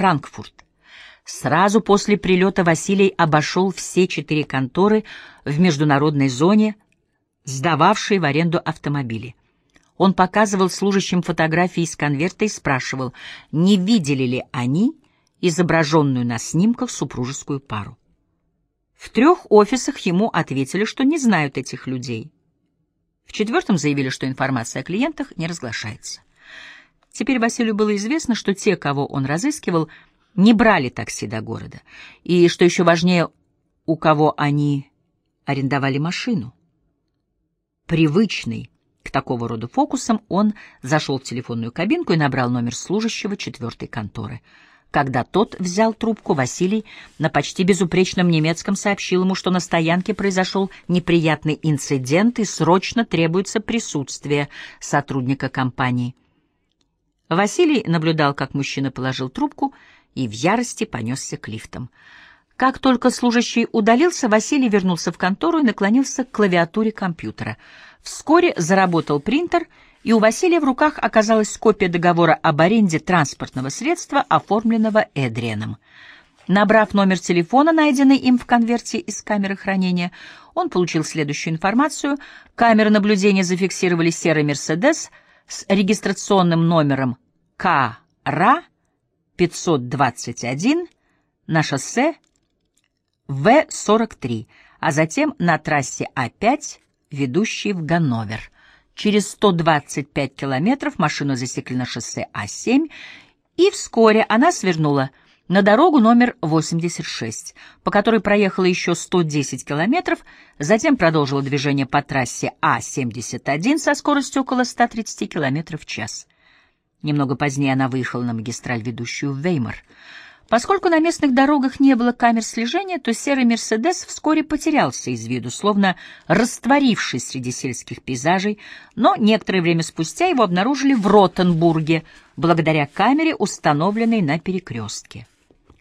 Франкфурт. Сразу после прилета Василий обошел все четыре конторы в международной зоне, сдававшие в аренду автомобили. Он показывал служащим фотографии из конверта и спрашивал, не видели ли они изображенную на снимках супружескую пару. В трех офисах ему ответили, что не знают этих людей. В четвертом заявили, что информация о клиентах не разглашается. Теперь Василию было известно, что те, кого он разыскивал, не брали такси до города, и, что еще важнее, у кого они арендовали машину. Привычный к такого рода фокусам, он зашел в телефонную кабинку и набрал номер служащего четвертой конторы. Когда тот взял трубку, Василий на почти безупречном немецком сообщил ему, что на стоянке произошел неприятный инцидент и срочно требуется присутствие сотрудника компании. Василий наблюдал, как мужчина положил трубку и в ярости понесся к лифтам. Как только служащий удалился, Василий вернулся в контору и наклонился к клавиатуре компьютера. Вскоре заработал принтер, и у Василия в руках оказалась копия договора об аренде транспортного средства, оформленного Эдрианом. Набрав номер телефона, найденный им в конверте из камеры хранения, он получил следующую информацию. Камеры наблюдения зафиксировали серый «Мерседес» с регистрационным номером КРА 521 на шоссе В-43, а затем на трассе А5, ведущей в Ганновер. Через 125 километров машину засекли на шоссе А7, и вскоре она свернула на дорогу номер 86, по которой проехала еще 110 километров, затем продолжила движение по трассе А71 со скоростью около 130 километров в час. Немного позднее она выехала на магистраль, ведущую в Веймар. Поскольку на местных дорогах не было камер слежения, то серый «Мерседес» вскоре потерялся из виду, словно растворившись среди сельских пейзажей, но некоторое время спустя его обнаружили в Ротенбурге, благодаря камере, установленной на перекрестке.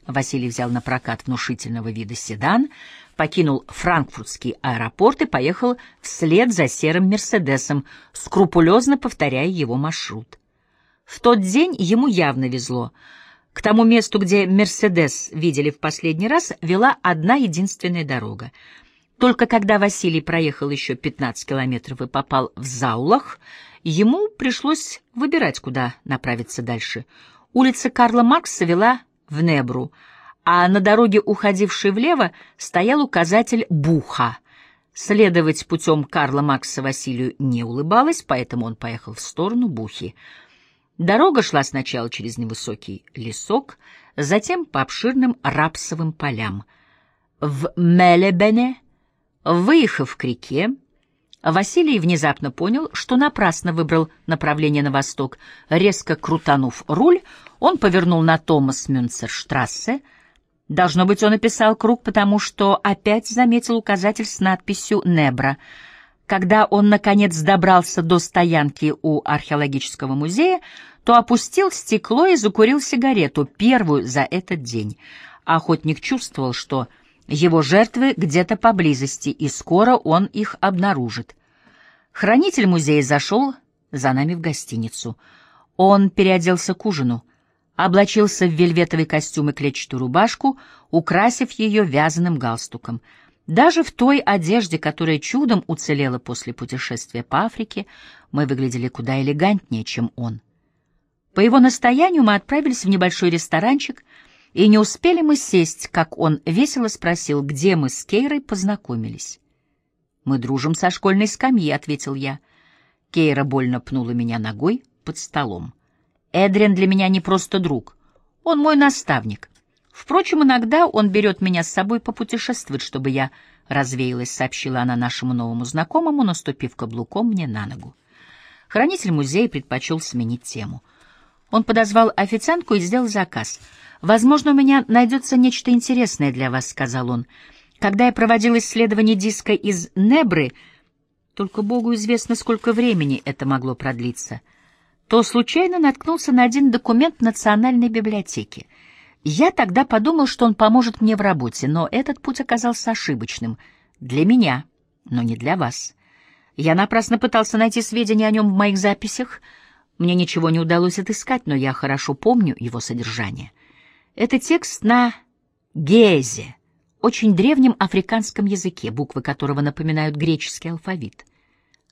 Василий взял на прокат внушительного вида седан, покинул франкфуртский аэропорт и поехал вслед за серым «Мерседесом», скрупулезно повторяя его маршрут. В тот день ему явно везло. К тому месту, где «Мерседес» видели в последний раз, вела одна единственная дорога. Только когда Василий проехал еще 15 километров и попал в Заулах, ему пришлось выбирать, куда направиться дальше. Улица Карла Маркса вела в Небру, а на дороге, уходившей влево, стоял указатель «Буха». Следовать путем Карла Макса Василию не улыбалось, поэтому он поехал в сторону Бухи. Дорога шла сначала через невысокий лесок, затем по обширным рапсовым полям. В Мелебене, выехав к реке, Василий внезапно понял, что напрасно выбрал направление на восток. Резко крутанув руль, он повернул на Томас Мюнцерштрассе. Должно быть, он описал круг, потому что опять заметил указатель с надписью «Небра». Когда он, наконец, добрался до стоянки у археологического музея, то опустил стекло и закурил сигарету, первую за этот день. Охотник чувствовал, что его жертвы где-то поблизости, и скоро он их обнаружит. Хранитель музея зашел за нами в гостиницу. Он переоделся к ужину, облачился в вельветовый костюм и клетчатую рубашку, украсив ее вязаным галстуком. Даже в той одежде, которая чудом уцелела после путешествия по Африке, мы выглядели куда элегантнее, чем он. По его настоянию мы отправились в небольшой ресторанчик — и не успели мы сесть, как он весело спросил, где мы с Кейрой познакомились. «Мы дружим со школьной скамьи», — ответил я. Кейра больно пнула меня ногой под столом. «Эдриан для меня не просто друг. Он мой наставник. Впрочем, иногда он берет меня с собой попутешествовать, чтобы я развеялась», — сообщила она нашему новому знакомому, наступив каблуком мне на ногу. Хранитель музея предпочел сменить тему. Он подозвал официантку и сделал заказ — «Возможно, у меня найдется нечто интересное для вас», — сказал он. «Когда я проводил исследование диска из Небры, только Богу известно, сколько времени это могло продлиться, то случайно наткнулся на один документ Национальной библиотеки. Я тогда подумал, что он поможет мне в работе, но этот путь оказался ошибочным. Для меня, но не для вас. Я напрасно пытался найти сведения о нем в моих записях. Мне ничего не удалось отыскать, но я хорошо помню его содержание». Это текст на гезе, очень древнем африканском языке, буквы которого напоминают греческий алфавит.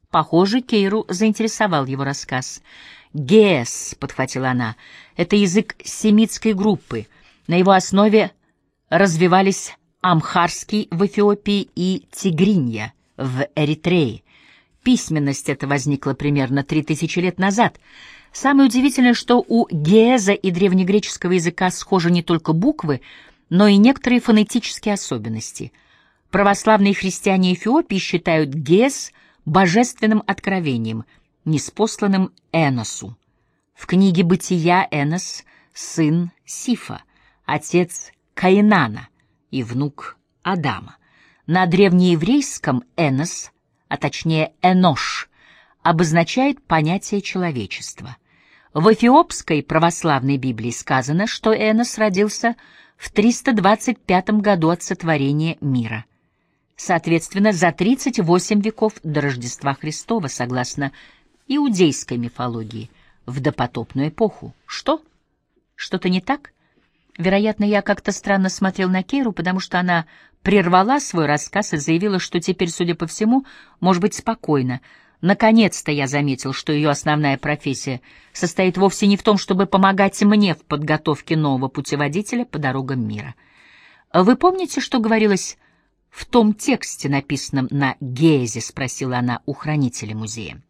Похоже, Кейру заинтересовал его рассказ. «Геес», — подхватила она, — это язык семитской группы. На его основе развивались амхарский в Эфиопии и тигринья в Эритрее. Письменность эта возникла примерно три тысячи лет назад. Самое удивительное, что у гееза и древнегреческого языка схожи не только буквы, но и некоторые фонетические особенности. Православные христиане Эфиопии считают геез божественным откровением, неспосланным Эносу. В книге «Бытия» Энос — сын Сифа, отец Каинана и внук Адама. На древнееврейском «энос», а точнее «энош», обозначает понятие человечества. В эфиопской православной Библии сказано, что Энос родился в 325 году от сотворения мира. Соответственно, за 38 веков до Рождества Христова, согласно иудейской мифологии, в допотопную эпоху. Что? Что-то не так? Вероятно, я как-то странно смотрел на Кейру, потому что она прервала свой рассказ и заявила, что теперь, судя по всему, может быть спокойно. Наконец-то я заметил, что ее основная профессия состоит вовсе не в том, чтобы помогать мне в подготовке нового путеводителя по дорогам мира. «Вы помните, что говорилось в том тексте, написанном на Гезе?» — спросила она у хранителя музея.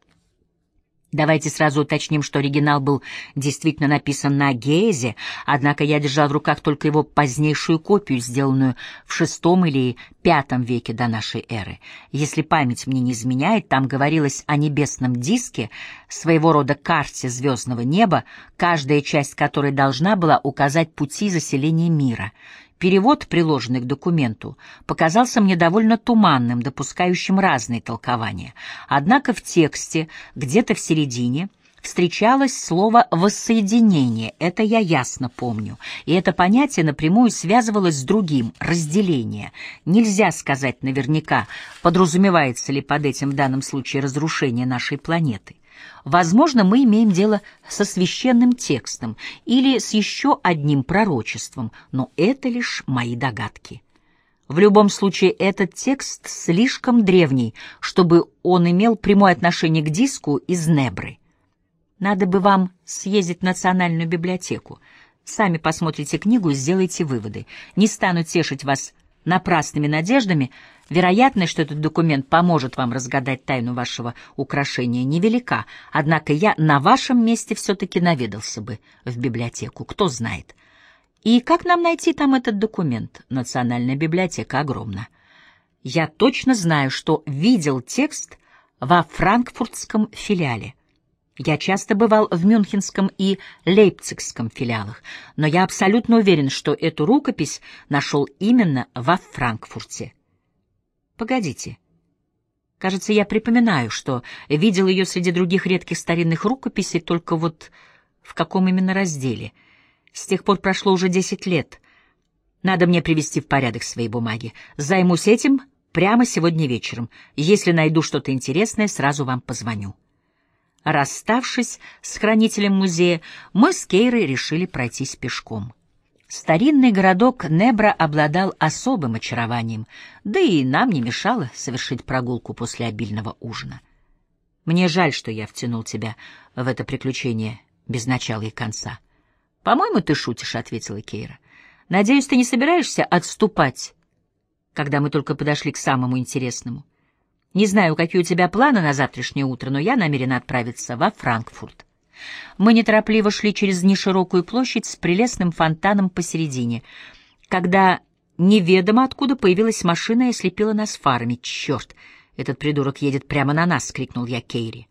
Давайте сразу уточним, что оригинал был действительно написан на гезе, однако я держал в руках только его позднейшую копию, сделанную в VI или V веке до нашей эры. Если память мне не изменяет, там говорилось о небесном диске, своего рода карте звездного неба, каждая часть которой должна была указать пути заселения мира — Перевод, приложенный к документу, показался мне довольно туманным, допускающим разные толкования. Однако в тексте, где-то в середине, встречалось слово «воссоединение», это я ясно помню, и это понятие напрямую связывалось с другим — разделение. Нельзя сказать наверняка, подразумевается ли под этим в данном случае разрушение нашей планеты. Возможно, мы имеем дело со священным текстом или с еще одним пророчеством, но это лишь мои догадки. В любом случае, этот текст слишком древний, чтобы он имел прямое отношение к диску из Небры. Надо бы вам съездить в Национальную библиотеку. Сами посмотрите книгу и сделайте выводы. Не стану тешить вас напрасными надеждами, вероятность, что этот документ поможет вам разгадать тайну вашего украшения, невелика, однако я на вашем месте все-таки наведался бы в библиотеку, кто знает. И как нам найти там этот документ? Национальная библиотека огромна. Я точно знаю, что видел текст во франкфуртском филиале. Я часто бывал в Мюнхенском и Лейпцигском филиалах, но я абсолютно уверен, что эту рукопись нашел именно во Франкфурте. Погодите. Кажется, я припоминаю, что видел ее среди других редких старинных рукописей, только вот в каком именно разделе. С тех пор прошло уже десять лет. Надо мне привести в порядок свои бумаги. Займусь этим прямо сегодня вечером. Если найду что-то интересное, сразу вам позвоню. Расставшись с хранителем музея, мы с Кейрой решили пройтись пешком. Старинный городок Небра обладал особым очарованием, да и нам не мешало совершить прогулку после обильного ужина. Мне жаль, что я втянул тебя в это приключение без начала и конца. — По-моему, ты шутишь, — ответила Кейра. — Надеюсь, ты не собираешься отступать, когда мы только подошли к самому интересному. — не знаю, какие у тебя планы на завтрашнее утро, но я намерена отправиться во Франкфурт. Мы неторопливо шли через неширокую площадь с прелестным фонтаном посередине, когда неведомо откуда появилась машина и ослепила нас фарами. «Черт! Этот придурок едет прямо на нас!» — крикнул я Кейри.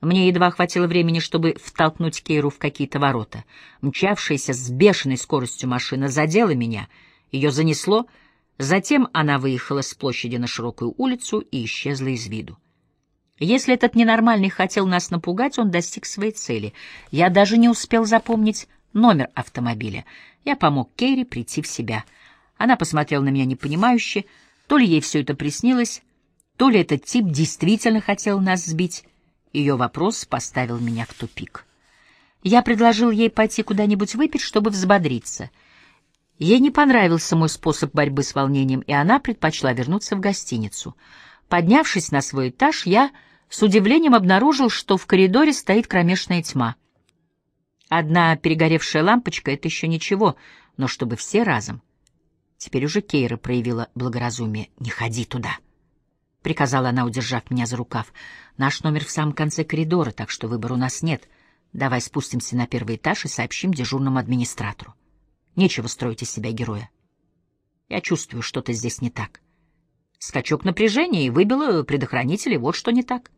Мне едва хватило времени, чтобы втолкнуть Кейру в какие-то ворота. Мчавшаяся с бешеной скоростью машина задела меня. Ее занесло — Затем она выехала с площади на широкую улицу и исчезла из виду. Если этот ненормальный хотел нас напугать, он достиг своей цели. Я даже не успел запомнить номер автомобиля. Я помог Кейри прийти в себя. Она посмотрела на меня непонимающе, то ли ей все это приснилось, то ли этот тип действительно хотел нас сбить. Ее вопрос поставил меня в тупик. Я предложил ей пойти куда-нибудь выпить, чтобы взбодриться. Ей не понравился мой способ борьбы с волнением, и она предпочла вернуться в гостиницу. Поднявшись на свой этаж, я с удивлением обнаружил, что в коридоре стоит кромешная тьма. Одна перегоревшая лампочка — это еще ничего, но чтобы все разом. Теперь уже Кейра проявила благоразумие. «Не ходи туда», — приказала она, удержав меня за рукав. «Наш номер в самом конце коридора, так что выбора у нас нет. Давай спустимся на первый этаж и сообщим дежурному администратору. Нечего строить из себя героя. Я чувствую, что-то здесь не так. Скачок напряжения и выбило предохранители, вот что не так.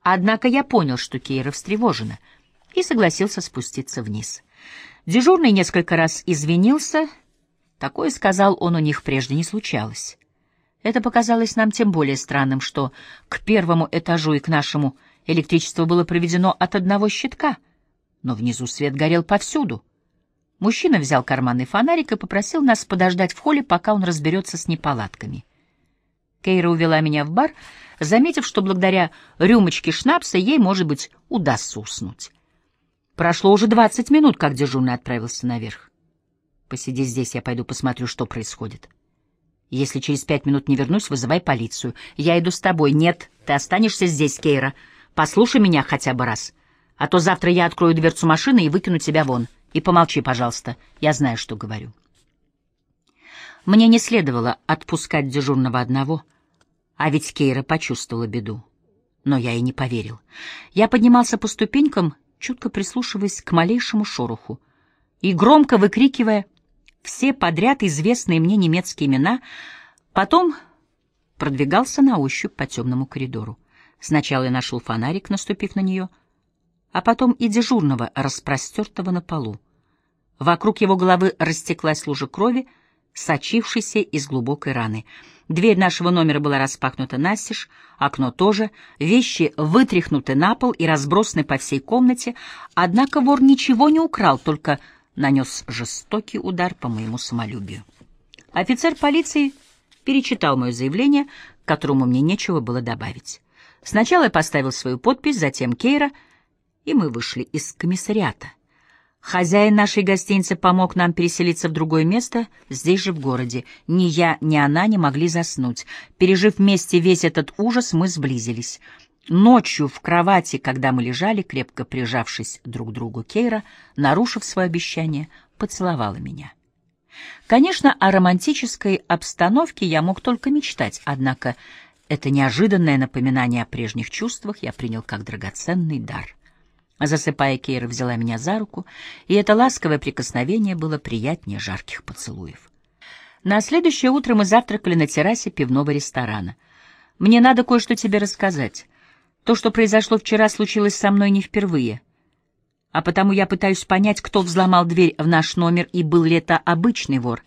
Однако я понял, что Кейра встревожена, и согласился спуститься вниз. Дежурный несколько раз извинился. Такое, сказал он, у них прежде не случалось. Это показалось нам тем более странным, что к первому этажу и к нашему электричество было проведено от одного щитка, но внизу свет горел повсюду. Мужчина взял карманный фонарик и попросил нас подождать в холле, пока он разберется с неполадками. Кейра увела меня в бар, заметив, что благодаря рюмочке шнапса ей, может быть, удастся уснуть. Прошло уже двадцать минут, как дежурный отправился наверх. Посиди здесь, я пойду посмотрю, что происходит. Если через пять минут не вернусь, вызывай полицию. Я иду с тобой. Нет, ты останешься здесь, Кейра. Послушай меня хотя бы раз. А то завтра я открою дверцу машины и выкину тебя вон. И помолчи, пожалуйста. Я знаю, что говорю. Мне не следовало отпускать дежурного одного, а ведь Кейра почувствовала беду. Но я и не поверил. Я поднимался по ступенькам, чутко прислушиваясь к малейшему шороху, и громко выкрикивая все подряд известные мне немецкие имена, потом продвигался на ощупь по темному коридору. Сначала я нашел фонарик, наступив на нее, а потом и дежурного, распростертого на полу. Вокруг его головы растеклась лужа крови, сочившийся из глубокой раны. Дверь нашего номера была распахнута настежь, окно тоже, вещи вытряхнуты на пол и разбросаны по всей комнате, однако вор ничего не украл, только нанес жестокий удар по моему самолюбию. Офицер полиции перечитал мое заявление, к которому мне нечего было добавить. Сначала я поставил свою подпись, затем Кейра, и мы вышли из комиссариата. Хозяин нашей гостиницы помог нам переселиться в другое место, здесь же в городе. Ни я, ни она не могли заснуть. Пережив вместе весь этот ужас, мы сблизились. Ночью в кровати, когда мы лежали, крепко прижавшись друг к другу, Кейра, нарушив свое обещание, поцеловала меня. Конечно, о романтической обстановке я мог только мечтать, однако это неожиданное напоминание о прежних чувствах я принял как драгоценный дар. Засыпая, Кейра взяла меня за руку, и это ласковое прикосновение было приятнее жарких поцелуев. На следующее утро мы завтракали на террасе пивного ресторана. «Мне надо кое-что тебе рассказать. То, что произошло вчера, случилось со мной не впервые. А потому я пытаюсь понять, кто взломал дверь в наш номер и был ли это обычный вор.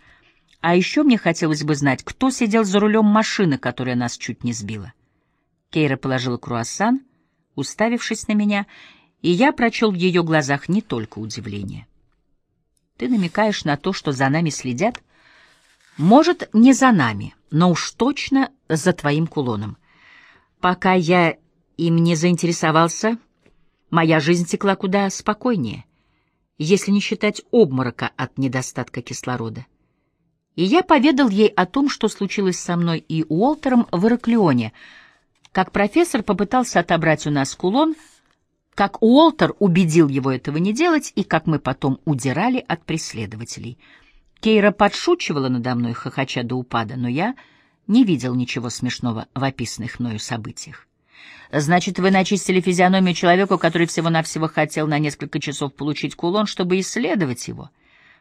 А еще мне хотелось бы знать, кто сидел за рулем машины, которая нас чуть не сбила». Кейра положила круассан, уставившись на меня, и я прочел в ее глазах не только удивление. Ты намекаешь на то, что за нами следят? Может, не за нами, но уж точно за твоим кулоном. Пока я им не заинтересовался, моя жизнь текла куда спокойнее, если не считать обморока от недостатка кислорода. И я поведал ей о том, что случилось со мной и Уолтером в Ираклионе, как профессор попытался отобрать у нас кулон — как Уолтер убедил его этого не делать и как мы потом удирали от преследователей. Кейра подшучивала надо мной, хохоча до упада, но я не видел ничего смешного в описанных мною событиях. Значит, вы начистили физиономию человеку, который всего-навсего хотел на несколько часов получить кулон, чтобы исследовать его.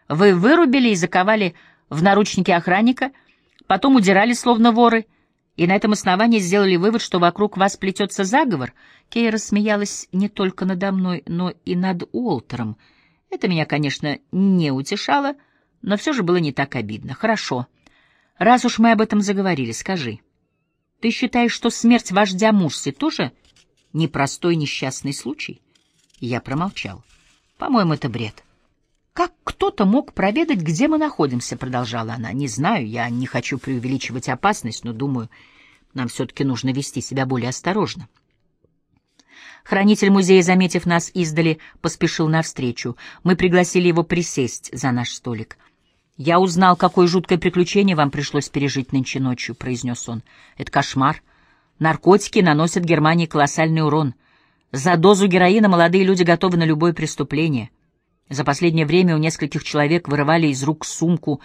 Вы вырубили и заковали в наручники охранника, потом удирали, словно воры — и на этом основании сделали вывод, что вокруг вас плетется заговор. Кейра смеялась не только надо мной, но и над Уолтером. Это меня, конечно, не утешало, но все же было не так обидно. Хорошо. Раз уж мы об этом заговорили, скажи. Ты считаешь, что смерть вождя Мурси тоже непростой несчастный случай? Я промолчал. По-моему, это бред. «Как кто-то мог проведать, где мы находимся?» — продолжала она. «Не знаю, я не хочу преувеличивать опасность, но думаю, нам все-таки нужно вести себя более осторожно». Хранитель музея, заметив нас издали, поспешил навстречу. Мы пригласили его присесть за наш столик. «Я узнал, какое жуткое приключение вам пришлось пережить нынче ночью», — произнес он. «Это кошмар. Наркотики наносят Германии колоссальный урон. За дозу героина молодые люди готовы на любое преступление. За последнее время у нескольких человек вырывали из рук сумку,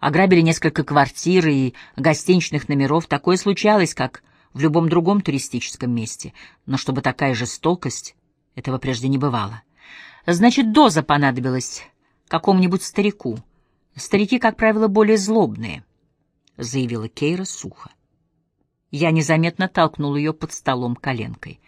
ограбили несколько квартир и гостиничных номеров. Такое случалось, как в любом другом туристическом месте, но чтобы такая жестокость, этого прежде не бывало. Значит, доза понадобилась какому-нибудь старику. Старики, как правило, более злобные, — заявила Кейра сухо. Я незаметно толкнул ее под столом коленкой.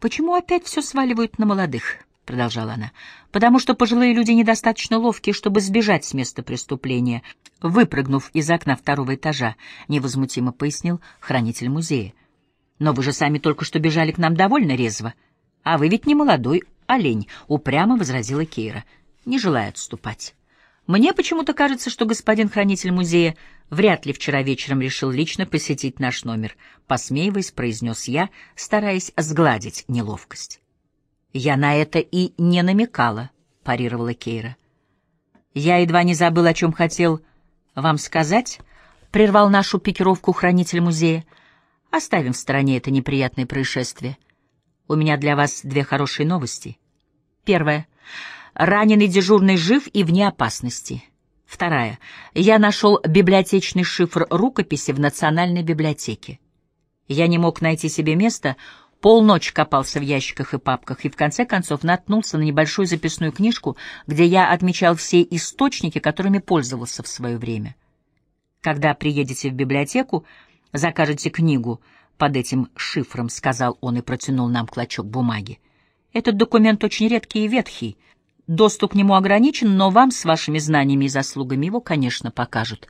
«Почему опять все сваливают на молодых?» — продолжала она. «Потому что пожилые люди недостаточно ловкие, чтобы сбежать с места преступления, выпрыгнув из окна второго этажа», — невозмутимо пояснил хранитель музея. «Но вы же сами только что бежали к нам довольно резво. А вы ведь не молодой олень», — упрямо возразила Кейра, не желая отступать. «Мне почему-то кажется, что господин хранитель музея вряд ли вчера вечером решил лично посетить наш номер», — посмеиваясь, произнес я, стараясь сгладить неловкость. «Я на это и не намекала», — парировала Кейра. «Я едва не забыл, о чем хотел вам сказать», — прервал нашу пикировку хранитель музея. «Оставим в стороне это неприятное происшествие. У меня для вас две хорошие новости. Первая. Раненый дежурный жив и вне опасности. Вторая. Я нашел библиотечный шифр рукописи в Национальной библиотеке. Я не мог найти себе места, полночь копался в ящиках и папках и в конце концов наткнулся на небольшую записную книжку, где я отмечал все источники, которыми пользовался в свое время. Когда приедете в библиотеку, закажете книгу под этим шифром, — сказал он и протянул нам клочок бумаги. Этот документ очень редкий и ветхий. Доступ к нему ограничен, но вам с вашими знаниями и заслугами его, конечно, покажут.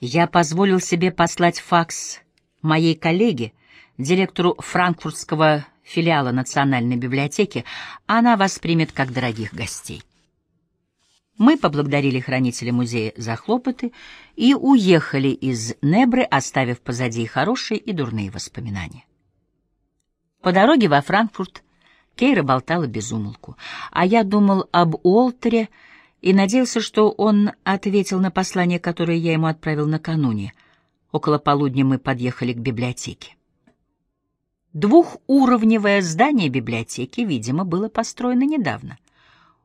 Я позволил себе послать факс моей коллеге, директору франкфуртского филиала Национальной библиотеки, она воспримет как дорогих гостей. Мы поблагодарили хранителя музея за хлопоты и уехали из Небры, оставив позади хорошие и дурные воспоминания. По дороге во Франкфурт Кейра болтала без умолку, а я думал об Уолтере и надеялся, что он ответил на послание, которое я ему отправил накануне. Около полудня мы подъехали к библиотеке. Двухуровневое здание библиотеки, видимо, было построено недавно.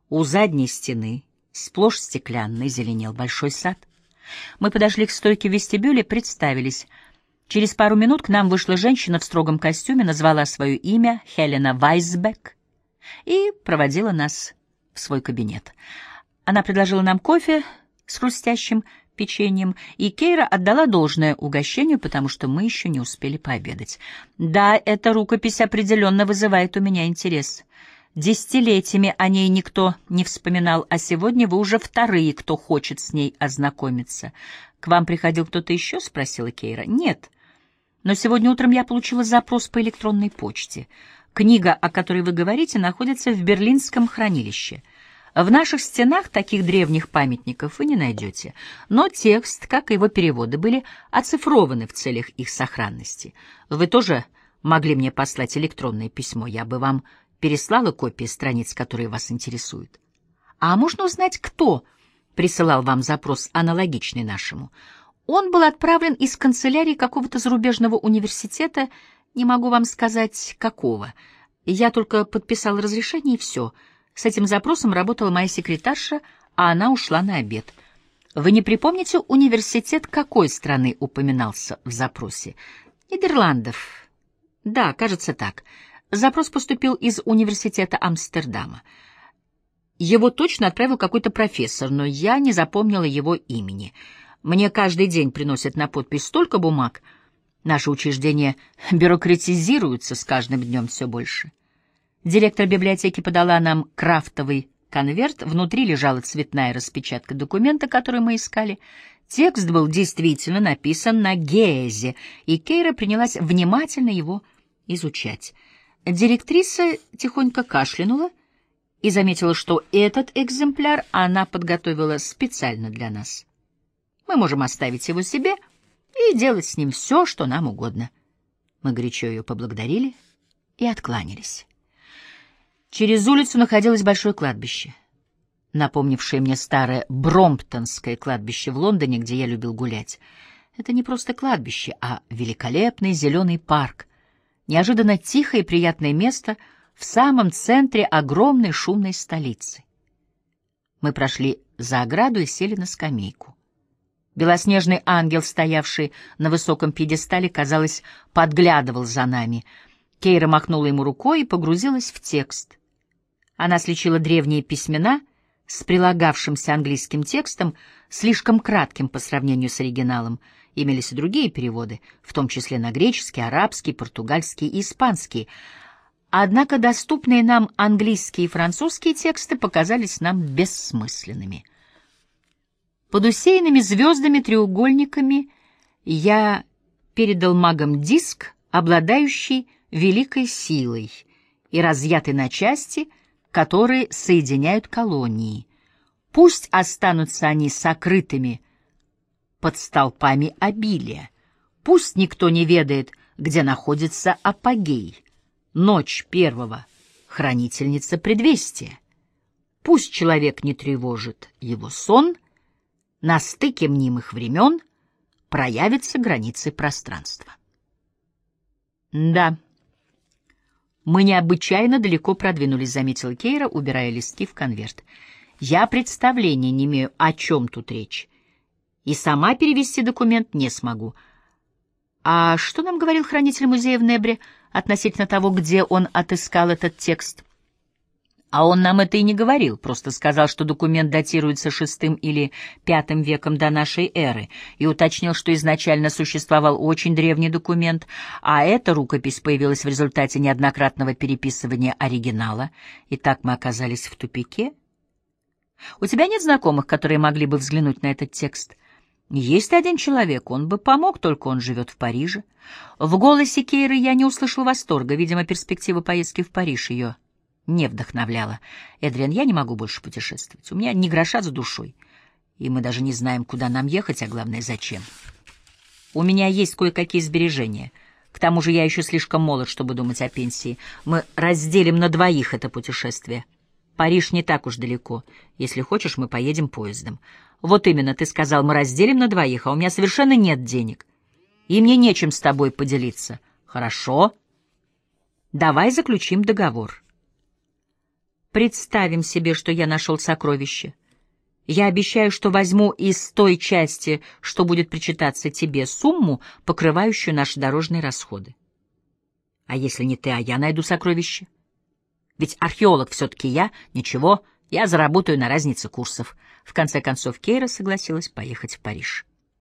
У задней стены, сплошь стеклянный, зеленел большой сад. Мы подошли к стойке в вестибюле, представились. Через пару минут к нам вышла женщина в строгом костюме, назвала свое имя Хелена Вайсбек и проводила нас в свой кабинет. Она предложила нам кофе с хрустящим печеньем, и Кейра отдала должное угощению, потому что мы еще не успели пообедать. Да, эта рукопись определенно вызывает у меня интерес. Десятилетиями о ней никто не вспоминал, а сегодня вы уже вторые, кто хочет с ней ознакомиться. «К вам приходил кто-то еще?» — спросила Кейра. «Нет. Но сегодня утром я получила запрос по электронной почте. Книга, о которой вы говорите, находится в Берлинском хранилище». В наших стенах таких древних памятников вы не найдете, но текст, как и его переводы, были оцифрованы в целях их сохранности. Вы тоже могли мне послать электронное письмо, я бы вам переслала копии страниц, которые вас интересуют. А можно узнать, кто присылал вам запрос, аналогичный нашему? Он был отправлен из канцелярии какого-то зарубежного университета, не могу вам сказать, какого. Я только подписал разрешение, и все — с этим запросом работала моя секретарша, а она ушла на обед. Вы не припомните университет какой страны упоминался в запросе? Нидерландов. Да, кажется так. Запрос поступил из университета Амстердама. Его точно отправил какой-то профессор, но я не запомнила его имени. Мне каждый день приносят на подпись столько бумаг. Наши учреждения бюрократизируются с каждым днем все больше. Директор библиотеки подала нам крафтовый конверт, внутри лежала цветная распечатка документа, который мы искали. Текст был действительно написан на гезе, и Кейра принялась внимательно его изучать. Директриса тихонько кашлянула и заметила, что этот экземпляр она подготовила специально для нас. Мы можем оставить его себе и делать с ним все, что нам угодно. Мы горячо ее поблагодарили — и откланялись. Через улицу находилось большое кладбище, напомнившее мне старое Бромптонское кладбище в Лондоне, где я любил гулять. Это не просто кладбище, а великолепный зеленый парк, неожиданно тихое и приятное место в самом центре огромной шумной столицы. Мы прошли за ограду и сели на скамейку. Белоснежный ангел, стоявший на высоком пьедестале, казалось, подглядывал за нами. Кейра махнула ему рукой и погрузилась в текст. Она сличила древние письмена с прилагавшимся английским текстом, слишком кратким по сравнению с оригиналом. Имелись и другие переводы, в том числе на греческий, арабский, португальский и испанский. Однако доступные нам английские и французские тексты показались нам бессмысленными. Под усеянными звездами-треугольниками я передал магам диск, обладающий великой силой и разъятый на части — которые соединяют колонии. Пусть останутся они сокрытыми под столпами обилия. Пусть никто не ведает, где находится апогей, ночь первого, хранительница предвестия. Пусть человек не тревожит его сон, на стыке мнимых времен проявятся границы пространства. Да. «Мы необычайно далеко продвинулись», — заметила Кейра, убирая листки в конверт. «Я представления не имею, о чем тут речь. И сама перевести документ не смогу. А что нам говорил хранитель музея в Небре относительно того, где он отыскал этот текст?» А он нам это и не говорил, просто сказал, что документ датируется шестым или пятым веком до нашей эры, и уточнил, что изначально существовал очень древний документ, а эта рукопись появилась в результате неоднократного переписывания оригинала, и так мы оказались в тупике. У тебя нет знакомых, которые могли бы взглянуть на этот текст? Есть один человек, он бы помог, только он живет в Париже. В голосе Кейры я не услышал восторга, видимо, перспектива поездки в Париж ее не вдохновляла. «Эдриан, я не могу больше путешествовать. У меня ни гроша за душой. И мы даже не знаем, куда нам ехать, а главное, зачем. У меня есть кое-какие сбережения. К тому же я еще слишком молод, чтобы думать о пенсии. Мы разделим на двоих это путешествие. Париж не так уж далеко. Если хочешь, мы поедем поездом. Вот именно, ты сказал, мы разделим на двоих, а у меня совершенно нет денег. И мне нечем с тобой поделиться. Хорошо. Давай заключим договор». Представим себе, что я нашел сокровище. Я обещаю, что возьму из той части, что будет причитаться тебе, сумму, покрывающую наши дорожные расходы. А если не ты, а я найду сокровище? Ведь археолог все-таки я. Ничего, я заработаю на разнице курсов. В конце концов, Кейра согласилась поехать в Париж.